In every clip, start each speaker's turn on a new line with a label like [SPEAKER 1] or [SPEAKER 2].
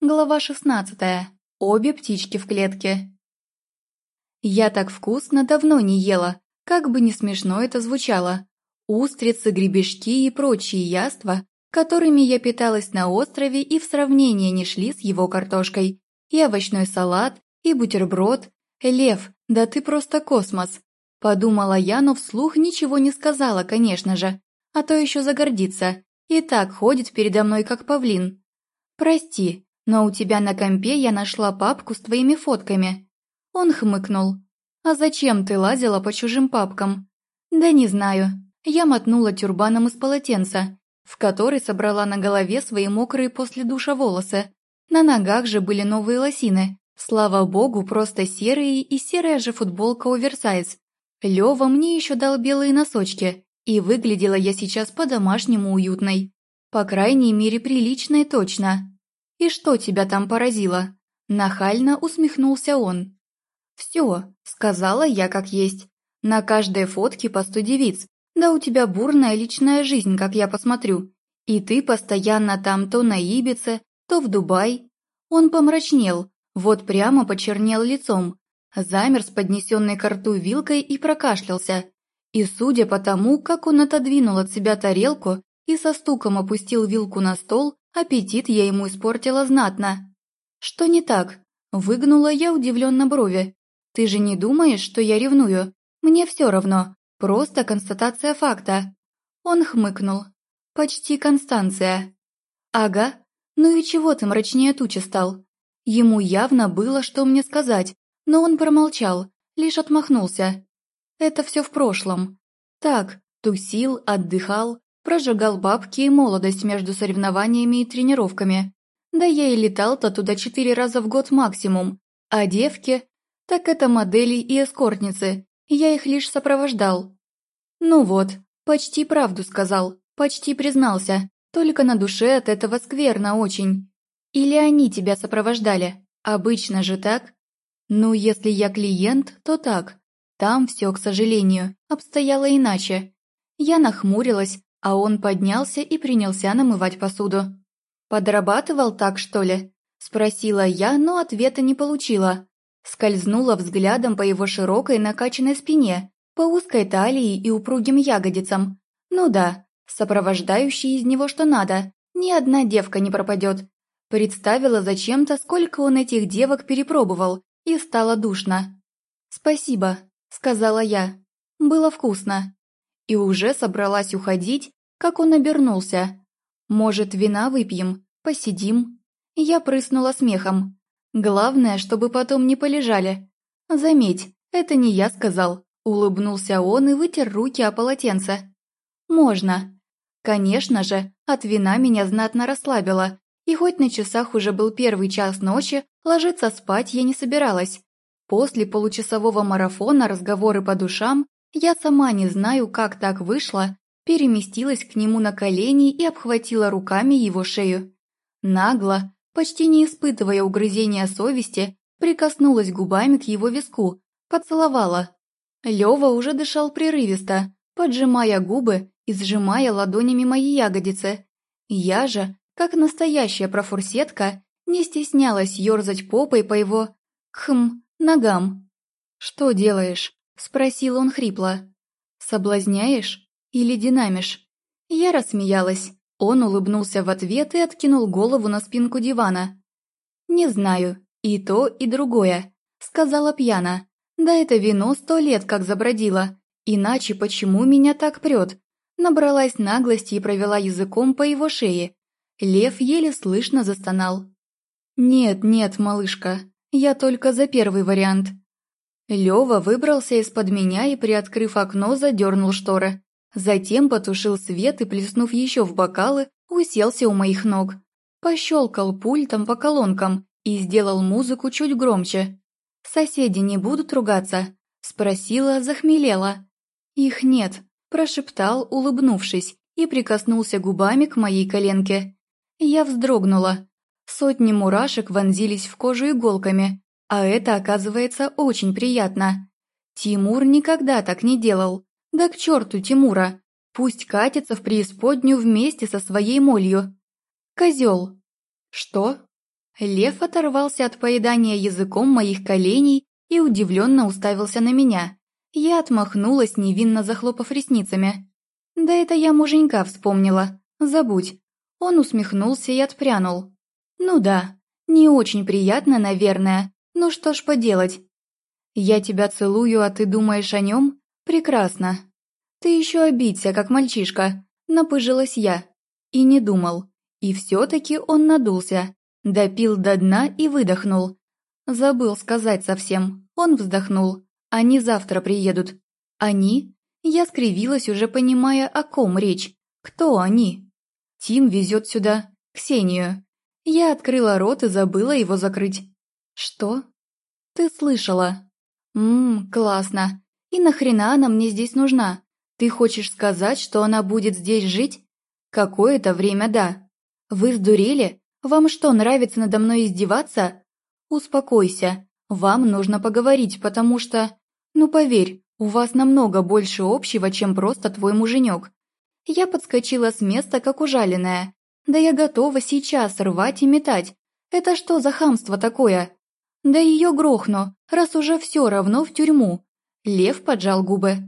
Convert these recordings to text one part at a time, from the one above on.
[SPEAKER 1] Глава шестнадцатая. Обе птички в клетке. Я так вкусно давно не ела, как бы не смешно это звучало. Устрицы, гребешки и прочие яства, которыми я питалась на острове и в сравнение не шли с его картошкой. И овощной салат, и бутерброд. Лев, да ты просто космос. Подумала я, но вслух ничего не сказала, конечно же. А то еще загордится. И так ходит передо мной, как павлин. Прости, но у тебя на компе я нашла папку с твоими фотками». Он хмыкнул. «А зачем ты лазила по чужим папкам?» «Да не знаю». Я мотнула тюрбаном из полотенца, в который собрала на голове свои мокрые после душа волосы. На ногах же были новые лосины. Слава богу, просто серые и серая же футболка оверсайз. Лёва мне еще дал белые носочки, и выглядела я сейчас по-домашнему уютной. По крайней мере, приличной точно. «И что тебя там поразило?» Нахально усмехнулся он. «Все», — сказала я как есть. «На каждой фотке по сто девиц. Да у тебя бурная личная жизнь, как я посмотрю. И ты постоянно там то на Ибице, то в Дубай». Он помрачнел, вот прямо почернел лицом, замер с поднесенной к рту вилкой и прокашлялся. И судя по тому, как он отодвинул от себя тарелку и со стуком опустил вилку на стол, Аппетит я ему испортила знатно. Что не так? Выгнула я удивленно брови. Ты же не думаешь, что я ревную? Мне все равно. Просто констатация факта. Он хмыкнул. Почти Констанция. Ага. Ну и чего ты мрачнее тучи стал? Ему явно было, что мне сказать, но он промолчал, лишь отмахнулся. Это все в прошлом. Так, тусил, отдыхал, Прожигал бабки и молодость между соревнованиями и тренировками. Да я и летал-то туда четыре раза в год максимум. А девки? Так это модели и эскортницы. Я их лишь сопровождал. Ну вот, почти правду сказал, почти признался. Только на душе от этого скверно очень. Или они тебя сопровождали? Обычно же так? Ну, если я клиент, то так. Там все, к сожалению, обстояло иначе. Я нахмурилась, а он поднялся и принялся намывать посуду. «Подрабатывал так, что ли?» – спросила я, но ответа не получила. Скользнула взглядом по его широкой накачанной спине, по узкой талии и упругим ягодицам. Ну да, сопровождающий из него что надо, ни одна девка не пропадет. Представила зачем-то, сколько он этих девок перепробовал, и стало душно. «Спасибо», – сказала я. «Было вкусно» и уже собралась уходить, как он обернулся. «Может, вина выпьем? Посидим?» Я прыснула смехом. «Главное, чтобы потом не полежали». «Заметь, это не я сказал», — улыбнулся он и вытер руки о полотенце. «Можно». Конечно же, от вина меня знатно расслабило, и хоть на часах уже был первый час ночи, ложиться спать я не собиралась. После получасового марафона разговоры по душам я сама не знаю, как так вышло, переместилась к нему на колени и обхватила руками его шею. Нагло, почти не испытывая угрызения совести, прикоснулась губами к его виску, поцеловала. Лёва уже дышал прерывисто, поджимая губы и сжимая ладонями мои ягодицы. Я же, как настоящая профурсетка, не стеснялась ёрзать попой по его... хм... ногам. «Что делаешь?» Спросил он хрипло. «Соблазняешь или динамишь?» Я рассмеялась. Он улыбнулся в ответ и откинул голову на спинку дивана. «Не знаю, и то, и другое», — сказала пьяно. «Да это вино сто лет как забродило. Иначе почему меня так прет?» Набралась наглости и провела языком по его шее. Лев еле слышно застонал. «Нет, нет, малышка, я только за первый вариант. Лёва выбрался из-под меня и, приоткрыв окно, задернул шторы. Затем потушил свет и, плеснув еще в бокалы, уселся у моих ног. Пощелкал пультом по колонкам и сделал музыку чуть громче. «Соседи не будут ругаться?» – спросила, захмелела. «Их нет», – прошептал, улыбнувшись, и прикоснулся губами к моей коленке. Я вздрогнула. Сотни мурашек вонзились в кожу иголками, а это, оказывается, очень приятно. Тимур никогда так не делал. Да к черту Тимура. Пусть катится в преисподнюю вместе со своей молью. Козел. Что? Лев оторвался от поедания языком моих коленей и удивленно уставился на меня. Я отмахнулась, невинно захлопав ресницами. «Да это я муженька вспомнила. Забудь». Он усмехнулся и отпрянул. «Ну да, не очень приятно, наверное. Ну что ж поделать. Я тебя целую, а ты думаешь о нем? Прекрасно. Ты еще обидься, как мальчишка. Напыжилась я. И не думал. И все-таки он надулся. Допил до дна и выдохнул. Забыл сказать совсем. Он вздохнул. Они завтра приедут. Они? Я скривилась, уже понимая, о ком речь. Кто они? Тим везет сюда Ксению. Я открыла рот и забыла его закрыть. Что? Ты слышала? Ммм, классно. И нахрена она мне здесь нужна? Ты хочешь сказать, что она будет здесь жить? Какое-то время да. Вы сдурели? Вам что, нравится надо мной издеваться? Успокойся. Вам нужно поговорить, потому что... Ну поверь, у вас намного больше общего, чем просто твой муженек. Я подскочила с места, как ужаленная. Да я готова сейчас рвать и метать. Это что за хамство такое? Да ее грохну, раз уже все равно в тюрьму. Лев поджал губы.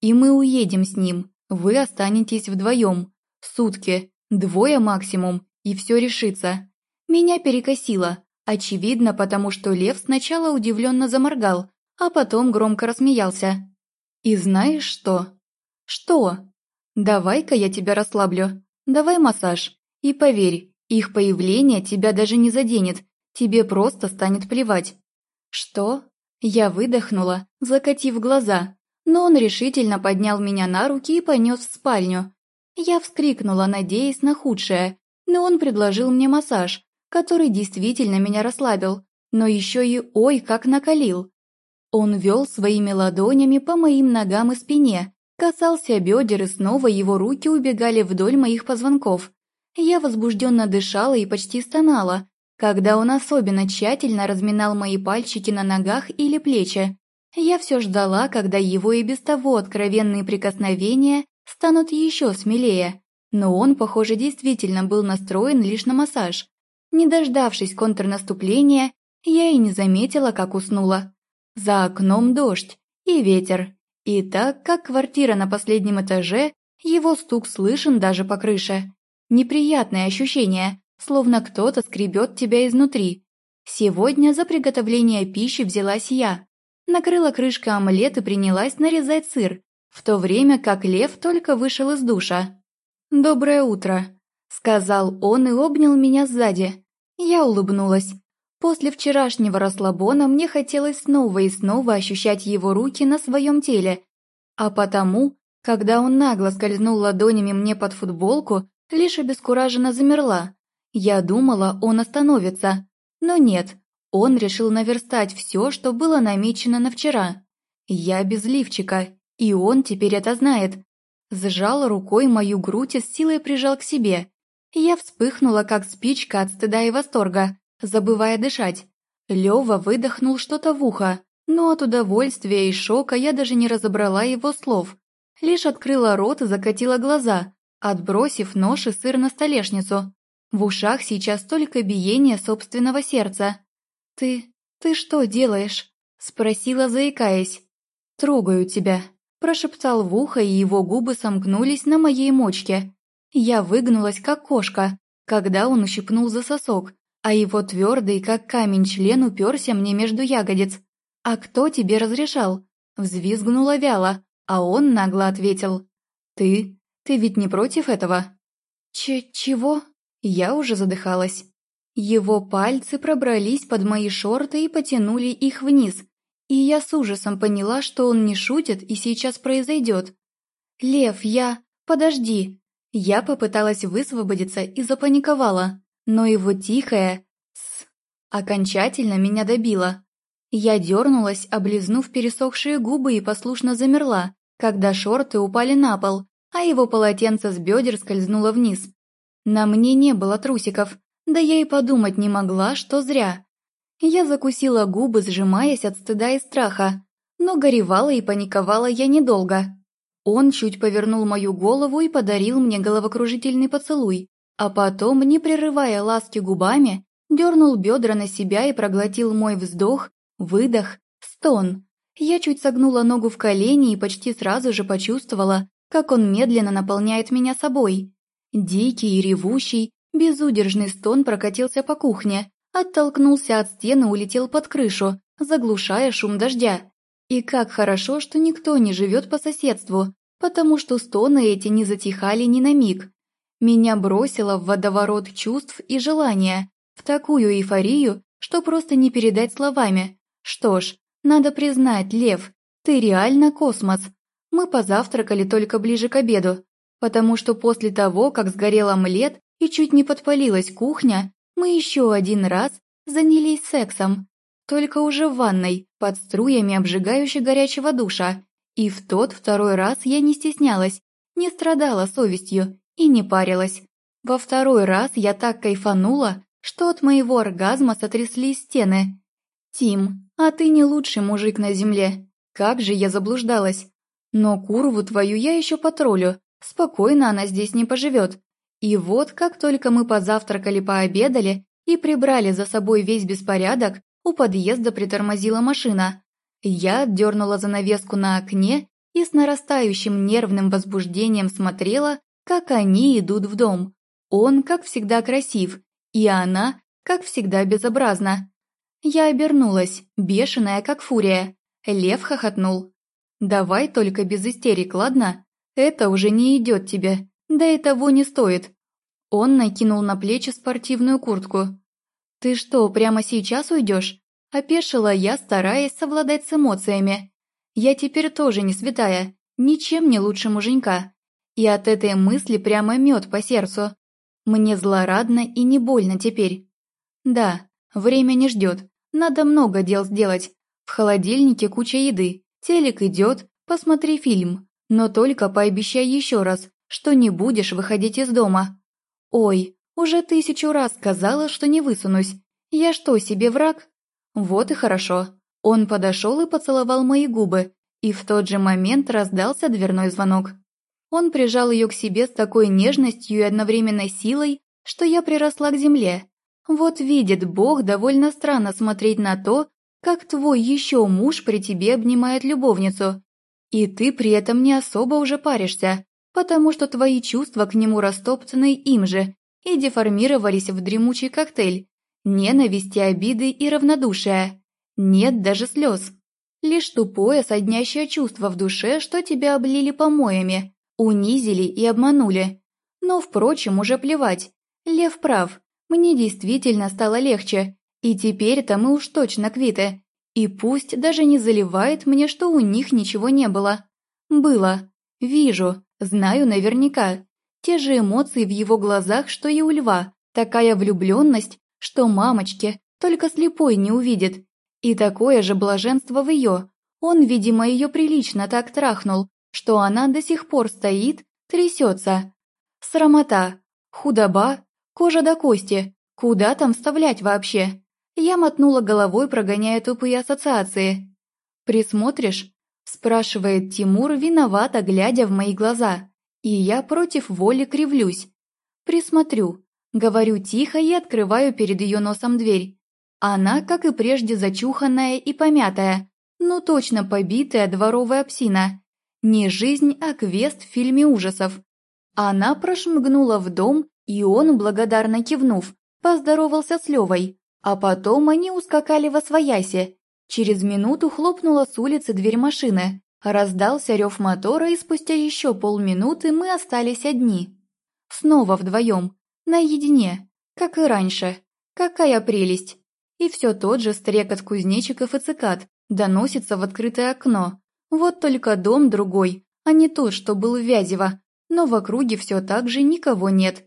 [SPEAKER 1] И мы уедем с ним. Вы останетесь вдвоем. Сутки, двое максимум, и все решится. Меня перекосило. Очевидно, потому что Лев сначала удивленно заморгал, а потом громко рассмеялся. «И знаешь что?» «Что?» «Давай-ка я тебя расслаблю. Давай массаж. И поверь, их появление тебя даже не заденет, тебе просто станет плевать». «Что?» Я выдохнула, закатив глаза, но он решительно поднял меня на руки и понес в спальню. Я вскрикнула, надеясь на худшее, но он предложил мне массаж, который действительно меня расслабил, но еще и ой, как накалил. Он вел своими ладонями по моим ногам и спине, касался бедер и снова его руки убегали вдоль моих позвонков. Я возбужденно дышала и почти стонала, когда он особенно тщательно разминал мои пальчики на ногах или плечи. Я все ждала, когда его и без того откровенные прикосновения станут еще смелее, но он, похоже, действительно был настроен лишь на массаж. Не дождавшись контрнаступления, я и не заметила, как уснула. За окном дождь и ветер. И так как квартира на последнем этаже, его стук слышен даже по крыше. Неприятное ощущение, словно кто-то скребет тебя изнутри. Сегодня за приготовление пищи взялась я. Накрыла крышкой омлет и принялась нарезать сыр, в то время как Лев только вышел из душа. «Доброе утро», — сказал он и обнял меня сзади. Я улыбнулась. После вчерашнего расслабона мне хотелось снова и снова ощущать его руки на своем теле. А потому, когда он нагло скользнул ладонями мне под футболку, лишь обескураженно замерла. Я думала, он остановится. Но нет, он решил наверстать все, что было намечено на вчера. Я без лифчика, и он теперь это знает. Сжал рукой мою грудь и с силой прижал к себе. Я вспыхнула, как спичка от стыда и восторга забывая дышать. Лёва выдохнул что-то в ухо, но от удовольствия и шока я даже не разобрала его слов. Лишь открыла рот и закатила глаза, отбросив нож и сыр на столешницу. В ушах сейчас только биение собственного сердца. «Ты... ты что делаешь?» – спросила, заикаясь. «Трогаю тебя», – прошептал в ухо, и его губы сомкнулись на моей мочке. Я выгнулась, как кошка, когда он ущипнул за сосок, а его твердый, как камень, член уперся мне между ягодиц. «А кто тебе разрешал?» Взвизгнула вяло, а он нагло ответил. «Ты? Ты ведь не против этого?» «Ч... чего?» Я уже задыхалась. Его пальцы пробрались под мои шорты и потянули их вниз, и я с ужасом поняла, что он не шутит и сейчас произойдет. «Лев, я... Подожди!» Я попыталась высвободиться и запаниковала но его тихое «с» окончательно меня добило. Я дернулась, облизнув пересохшие губы и послушно замерла, когда шорты упали на пол, а его полотенце с бедер скользнуло вниз. На мне не было трусиков, да я и подумать не могла, что зря. Я закусила губы, сжимаясь от стыда и страха, но горевала и паниковала я недолго. Он чуть повернул мою голову и подарил мне головокружительный поцелуй, а потом, не прерывая ласки губами, дернул бедра на себя и проглотил мой вздох, выдох, стон. Я чуть согнула ногу в колени и почти сразу же почувствовала, как он медленно наполняет меня собой. Дикий и ревущий, безудержный стон прокатился по кухне, оттолкнулся от стены, улетел под крышу, заглушая шум дождя. И как хорошо, что никто не живет по соседству, потому что стоны эти не затихали ни на миг. Меня бросило в водоворот чувств и желания, в такую эйфорию, что просто не передать словами. Что ж, надо признать, Лев, ты реально космос. Мы позавтракали только ближе к обеду, потому что после того, как сгорел омлет и чуть не подпалилась кухня, мы еще один раз занялись сексом. Только уже в ванной, под струями обжигающей горячего душа. И в тот второй раз я не стеснялась, не страдала совестью и не парилась. Во второй раз я так кайфанула, что от моего оргазма сотряслись стены. «Тим, а ты не лучший мужик на земле. Как же я заблуждалась. Но курву твою я еще потроллю, спокойно она здесь не поживет. И вот, как только мы позавтракали, пообедали и прибрали за собой весь беспорядок, у подъезда притормозила машина. Я отдернула занавеску на окне и с нарастающим нервным возбуждением смотрела, как они идут в дом. Он, как всегда, красив, и она, как всегда, безобразна. Я обернулась, бешеная, как фурия. Лев хохотнул. «Давай только без истерик, ладно? Это уже не идет тебе, да и того не стоит». Он накинул на плечи спортивную куртку. «Ты что, прямо сейчас уйдешь?» Опешила я, стараясь совладать с эмоциями. Я теперь тоже не святая, ничем не лучше муженька. И от этой мысли прямо мед по сердцу. Мне злорадно и не больно теперь. Да, время не ждет, надо много дел сделать. В холодильнике куча еды, телек идет, посмотри фильм. Но только пообещай еще раз, что не будешь выходить из дома. Ой, уже тысячу раз сказала, что не высунусь. Я что, себе враг? Вот и хорошо. Он подошел и поцеловал мои губы, и в тот же момент раздался дверной звонок. Он прижал ее к себе с такой нежностью и одновременной силой, что я приросла к земле. Вот видит Бог довольно странно смотреть на то, как твой еще муж при тебе обнимает любовницу. И ты при этом не особо уже паришься, потому что твои чувства к нему растоптаны им же и деформировались в дремучий коктейль. Ненависти, обиды и равнодушия. Нет даже слез. Лишь тупое соднящее чувство в душе, что тебя облили помоями, Унизили и обманули. Но, впрочем, уже плевать. Лев прав. Мне действительно стало легче. И теперь-то мы уж точно квиты. И пусть даже не заливает мне, что у них ничего не было. Было. Вижу. Знаю наверняка. Те же эмоции в его глазах, что и у льва. Такая влюбленность, что мамочки только слепой не увидит. И такое же блаженство в ее. Он, видимо, ее прилично так трахнул, что она до сих пор стоит, трясется. Срамота, худоба, кожа до кости, куда там вставлять вообще? Я мотнула головой, прогоняя тупые ассоциации. «Присмотришь?» – спрашивает Тимур, виновато глядя в мои глаза. И я против воли кривлюсь. «Присмотрю», – говорю тихо и открываю перед ее носом дверь. Она, как и прежде, зачуханная и помятая, ну точно побитая дворовая псина. Не жизнь, а квест в фильме ужасов. Она прошмыгнула в дом, и он, благодарно кивнув, поздоровался с Левой, а потом они ускакали во свояси. Через минуту хлопнула с улицы дверь машины, раздался рев мотора, и спустя еще полминуты мы остались одни. Снова вдвоем, наедине, как и раньше. Какая прелесть! И все тот же стрекот кузнечиков и цикад доносится в открытое окно, вот только дом другой, а не тот, что был в Вязево, но в округе все так же никого нет.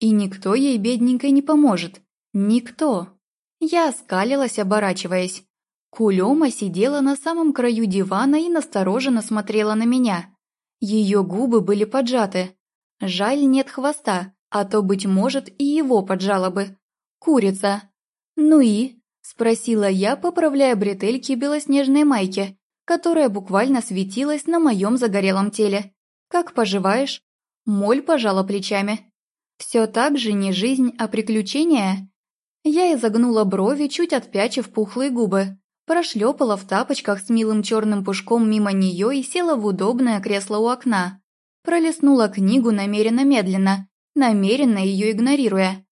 [SPEAKER 1] И никто ей, бедненькой, не поможет. Никто. Я оскалилась, оборачиваясь. Кулема сидела на самом краю дивана и настороженно смотрела на меня. Ее губы были поджаты. Жаль, нет хвоста, а то, быть может, и его поджала бы. Курица. «Ну и?» – спросила я, поправляя бретельки белоснежной майки, которая буквально светилась на моем загорелом теле. «Как поживаешь?» Моль пожала плечами. «Все так же не жизнь, а приключения?» Я изогнула брови, чуть отпячив пухлые губы, прошлепала в тапочках с милым черным пушком мимо нее и села в удобное кресло у окна. Пролистнула книгу намеренно медленно, намеренно ее игнорируя.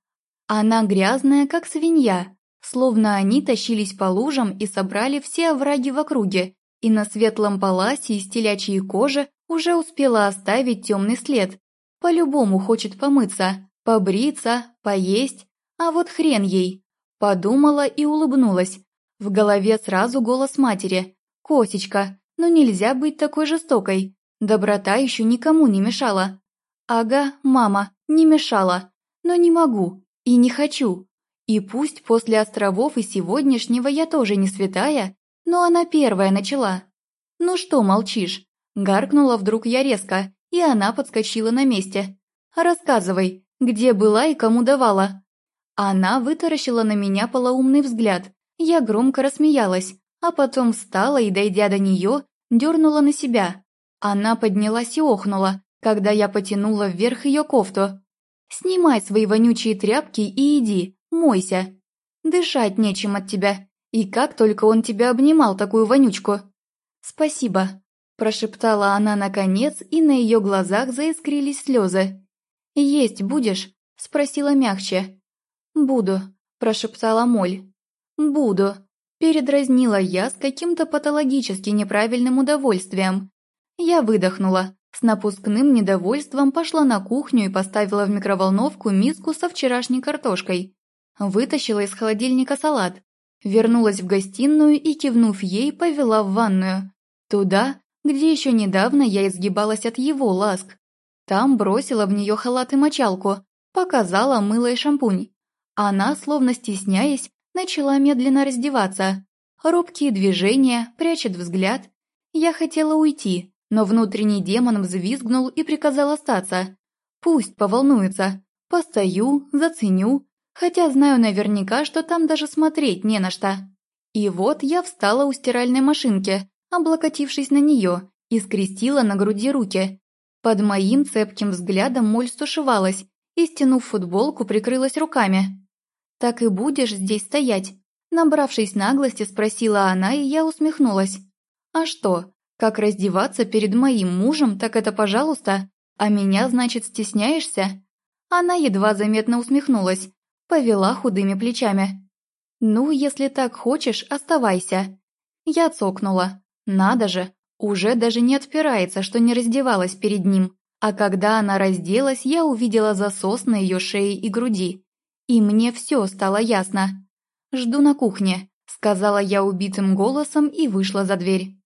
[SPEAKER 1] Она грязная, как свинья, словно они тащились по лужам и собрали все овраги в округе, и на светлом паласе из телячьей кожи уже успела оставить темный след. По-любому хочет помыться, побриться, поесть, а вот хрен ей. Подумала и улыбнулась. В голове сразу голос матери. «Косечка, ну нельзя быть такой жестокой. Доброта еще никому не мешала». «Ага, мама, не мешала. Но не могу и не хочу. И пусть после островов и сегодняшнего я тоже не святая, но она первая начала. «Ну что молчишь?» Гаркнула вдруг я резко, и она подскочила на месте. «Рассказывай, где была и кому давала?» Она вытаращила на меня полоумный взгляд. Я громко рассмеялась, а потом встала и, дойдя до нее, дернула на себя. Она поднялась и охнула, когда я потянула вверх ее кофту. «Снимай свои вонючие тряпки и иди, мойся. Дышать нечем от тебя. И как только он тебя обнимал, такую вонючку!» «Спасибо», – прошептала она наконец, и на ее глазах заискрились слезы. «Есть будешь?» – спросила мягче. «Буду», – прошептала Моль. «Буду», – передразнила я с каким-то патологически неправильным удовольствием. Я выдохнула, с напускным недовольством пошла на кухню и поставила в микроволновку миску со вчерашней картошкой. Вытащила из холодильника салат. Вернулась в гостиную и, кивнув ей, повела в ванную. Туда, где еще недавно я изгибалась от его ласк. Там бросила в нее халат и мочалку, показала мыло и шампунь. Она, словно стесняясь, начала медленно раздеваться. Робкие движения, прячет взгляд. Я хотела уйти, но внутренний демон взвизгнул и приказал остаться. Пусть поволнуется. Постою, заценю, хотя знаю наверняка, что там даже смотреть не на что. И вот я встала у стиральной машинки, облокотившись на нее, и скрестила на груди руки. Под моим цепким взглядом моль стушевалась и, стянув футболку, прикрылась руками. «Так и будешь здесь стоять?» Набравшись наглости, спросила она, и я усмехнулась. «А что, как раздеваться перед моим мужем, так это пожалуйста. А меня, значит, стесняешься?» Она едва заметно усмехнулась, повела худыми плечами. «Ну, если так хочешь, оставайся». Я цокнула. Надо же, уже даже не отпирается, что не раздевалась перед ним. А когда она разделась, я увидела засос на ее шее и груди. И мне все стало ясно. «Жду на кухне», — сказала я убитым голосом и вышла за дверь.